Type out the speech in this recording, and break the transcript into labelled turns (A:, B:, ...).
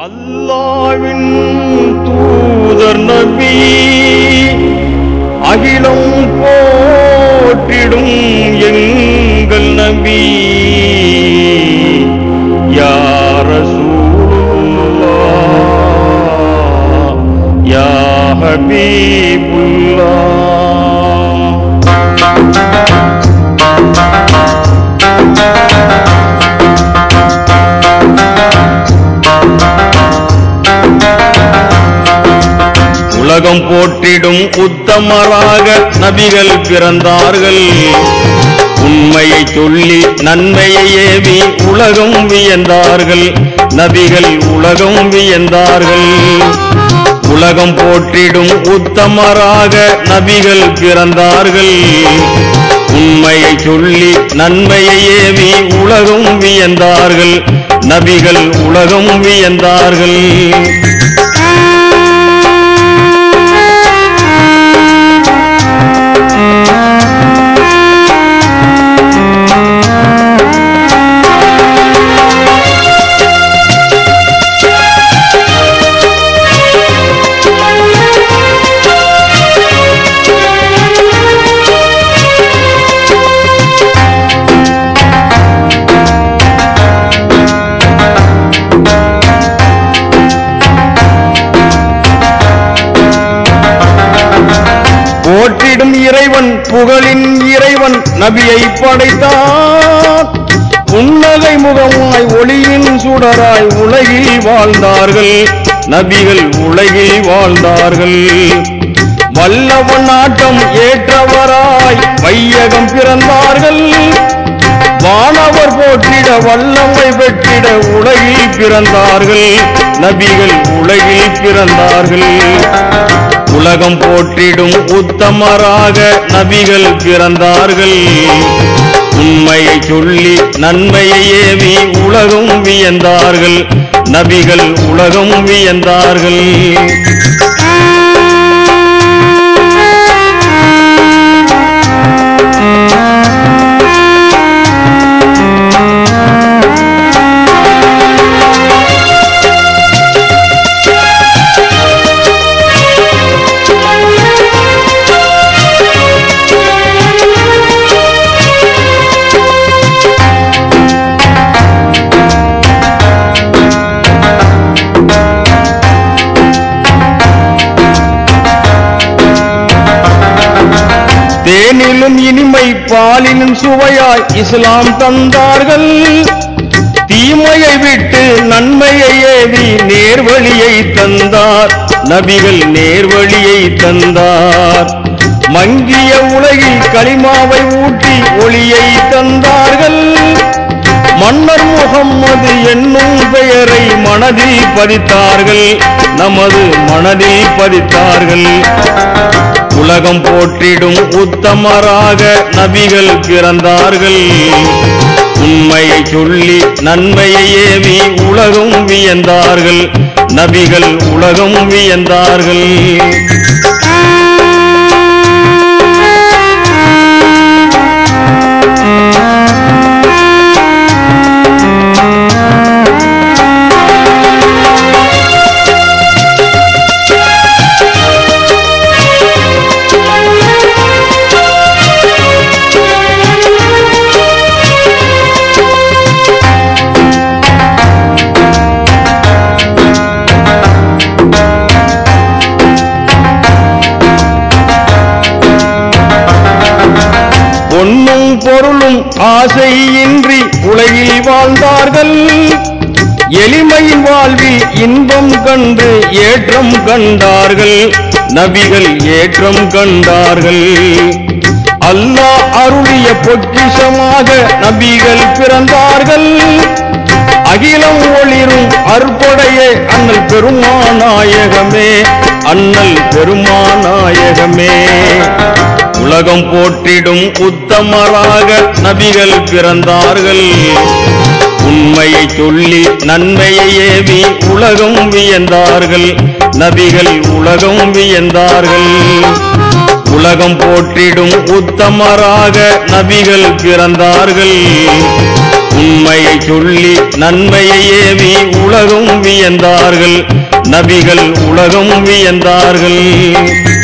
A: அல்லாவின் தூதர் நபி அகிலம் போற்றிடும் எங்கள் நபி. யார யா ஹபீபுல்லா உலகம் போற்றிடும் உத்தமராக நபிகள் பிறந்தார்கள். உண்மையை சொல்லி நன்மையை ஏவி உலகம் வியந்தார்கள். நபிகள் உலகம் வியந்தார்கள். உலகம் போற்றிடும் உத்தமராக நபிகள் பிறந்தார்கள். உண்மையை சொல்லி நன்மையை ஏவி உலகம் வியந்தார்கள். நபிகள் உலகம் வியந்தார்கள். போற்றிடும் இறைவன் புகழின் இறைவன் நபியை படைத்தார் புன்னகை முகமாய் ஒளியின் சுடராய் உலகில் வாழ்ந்தார்கள். நபிகள் உலகில் வாழ்ந்தார்கள். வல்லவன் ஆட்டம் ஏற்றவராய் வையகம் பிறந்தார்கள். வானவர் போற்றிட வல்லமை பெற்றிட உலகில் பிறந்தார்கள். நபிகள் உலகில் பிறந்தார்கள். உலகம் போற்றிடும் உத்தமராக நபிகள் பிறந்தார்கள். உண்மையை சொல்லி நன்மையை ஏவி உலகம் வியந்தார்கள். நபிகள் உலகம் வியந்தார்கள். தேனிலும் இனிமை பாலினும் சுவையாய் இஸ்லாம் தந்தார்கள். தீமையை விட்டு நன்மையை ஏவி நேர்வழியை தந்தார். நபிகள் நேர்வழியை தந்தார். மங்கிய உலகில் களிமாவை ஊட்டி ஒளியை தந்தார்கள். மன்னர் முகம்மது என்னும் பெயரை மனதில் பதித்தார்கள். நமது மனதில் பதித்தார்கள். உலகம் போற்றிடும் உத்தமராக நபிகள் பிறந்தார்கள். உண்மையை சொல்லி நன்மையை ஏவி உலகம் வியந்தார்கள். நபிகள் உலகம் வியந்தார்கள். ஆசையின்றி உலகில் வாழ்ந்தார்கள். எளிமையின் வாழ்வில் இன்பம் கண்டு ஏற்றம் கண்டார்கள். நபிகள் ஏற்றம் கண்டார்கள். அல்லாஹ் அருளிய பொக்கிஷமாக நபிகள் பிறந்தார்கள். அகிலம் ஒளிரும் அற்புடைய அண்ணல் பெருமாநாயகமே. அண்ணல் பெருமாநாயகமே. உலகம் போற்றிடும் உத்தமராக நபிகள் பிறந்தார்கள். உண்மையை சொல்லி நன்மையை ஏவி உலகம் வியந்தார்கள். நபிகள் உலகம் வியந்தார்கள். உலகம் போற்றிடும் உத்தமராக நபிகள் பிறந்தார்கள். உண்மையை சொல்லி நன்மையை ஏவி உலகம் வியந்தார்கள். நபிகள் உலகம் வியந்தார்கள்.